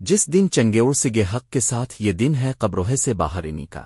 جس دن چنگیور سگے حق کے ساتھ یہ دن ہے قبروہے سے باہر انی کا